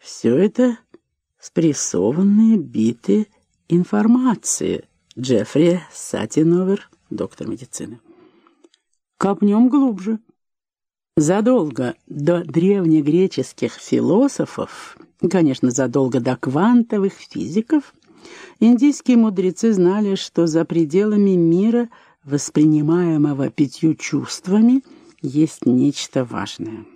Все это спрессованные биты информации. Джеффри Сатиновер, доктор медицины. Копнем глубже. Задолго до древнегреческих философов, конечно, задолго до квантовых физиков, индийские мудрецы знали, что за пределами мира, воспринимаемого пятью чувствами, есть нечто важное.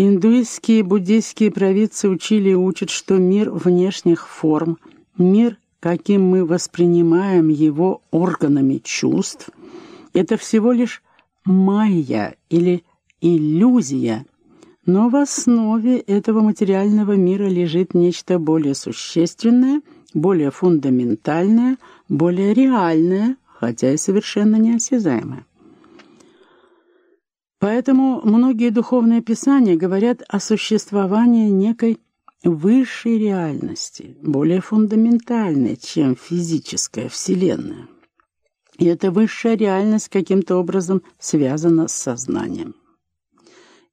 Индуистские и буддийские провидцы учили и учат, что мир внешних форм, мир, каким мы воспринимаем его органами чувств, это всего лишь майя или иллюзия, но в основе этого материального мира лежит нечто более существенное, более фундаментальное, более реальное, хотя и совершенно неосязаемое. Поэтому многие духовные писания говорят о существовании некой высшей реальности, более фундаментальной, чем физическая Вселенная. И эта высшая реальность каким-то образом связана с сознанием.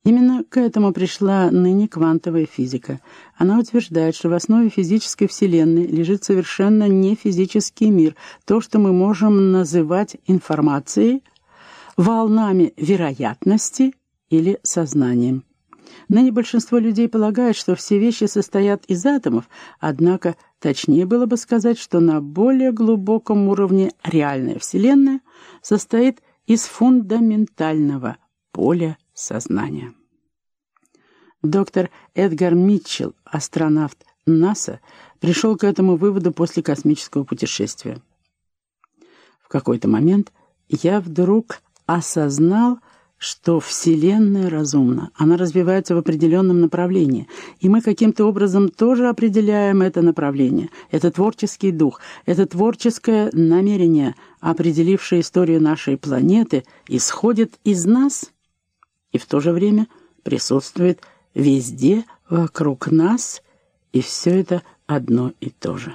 Именно к этому пришла ныне квантовая физика. Она утверждает, что в основе физической Вселенной лежит совершенно не физический мир, то, что мы можем называть информацией, волнами вероятности или сознанием. Ныне большинство людей полагает, что все вещи состоят из атомов, однако точнее было бы сказать, что на более глубоком уровне реальная Вселенная состоит из фундаментального поля сознания. Доктор Эдгар Митчелл, астронавт НАСА, пришел к этому выводу после космического путешествия. В какой-то момент я вдруг осознал, что Вселенная разумна, она развивается в определенном направлении, и мы каким-то образом тоже определяем это направление, это творческий дух, это творческое намерение, определившее историю нашей планеты, исходит из нас. И в то же время присутствует везде вокруг нас, и все это одно и то же.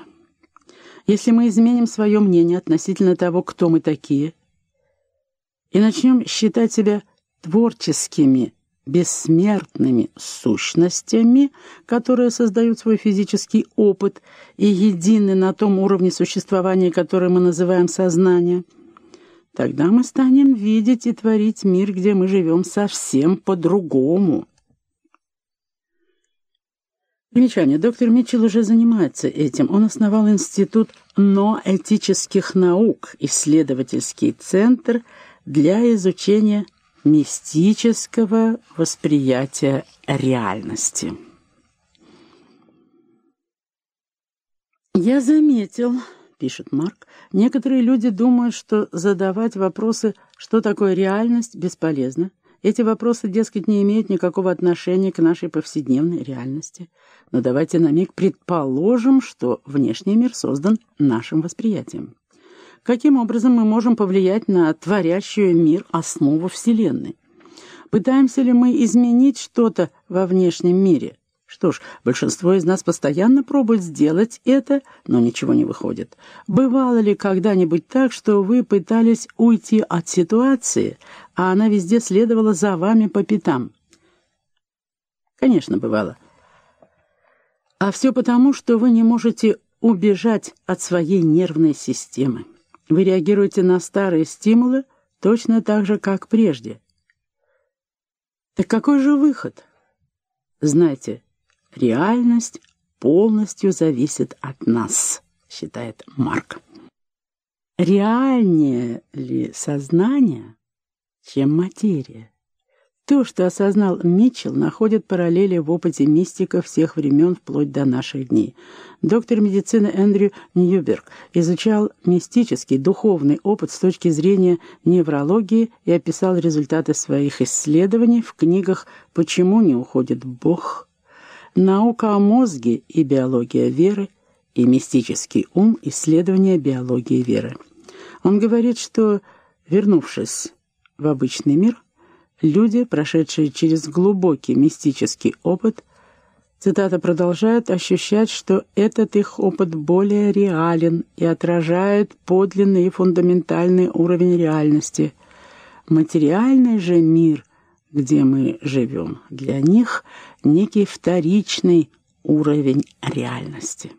Если мы изменим свое мнение относительно того, кто мы такие, и начнем считать себя творческими, бессмертными сущностями, которые создают свой физический опыт и едины на том уровне существования, который мы называем сознание, тогда мы станем видеть и творить мир, где мы живем совсем по-другому. Примечание. Доктор Митчелл уже занимается этим. Он основал Институт ноэтических наук, исследовательский центр для изучения мистического восприятия реальности. «Я заметил», — пишет Марк, — «некоторые люди думают, что задавать вопросы, что такое реальность, бесполезно. Эти вопросы, дескать, не имеют никакого отношения к нашей повседневной реальности. Но давайте на миг предположим, что внешний мир создан нашим восприятием. Каким образом мы можем повлиять на творящую мир основу Вселенной? Пытаемся ли мы изменить что-то во внешнем мире? Что ж, большинство из нас постоянно пробует сделать это, но ничего не выходит. Бывало ли когда-нибудь так, что вы пытались уйти от ситуации, а она везде следовала за вами по пятам? Конечно, бывало. А все потому, что вы не можете убежать от своей нервной системы. Вы реагируете на старые стимулы точно так же, как прежде. Так какой же выход? Знаете, реальность полностью зависит от нас, считает Марк. Реальнее ли сознание, чем материя? То, что осознал Митчелл, находит параллели в опыте мистиков всех времен вплоть до наших дней. Доктор медицины Эндрю Ньюберг изучал мистический, духовный опыт с точки зрения неврологии и описал результаты своих исследований в книгах «Почему не уходит Бог?», «Наука о мозге и биология веры» и «Мистический ум. Исследования биологии веры». Он говорит, что, вернувшись в обычный мир, Люди, прошедшие через глубокий мистический опыт, цитата продолжают ощущать, что этот их опыт более реален и отражает подлинный и фундаментальный уровень реальности. Материальный же мир, где мы живем, для них некий вторичный уровень реальности.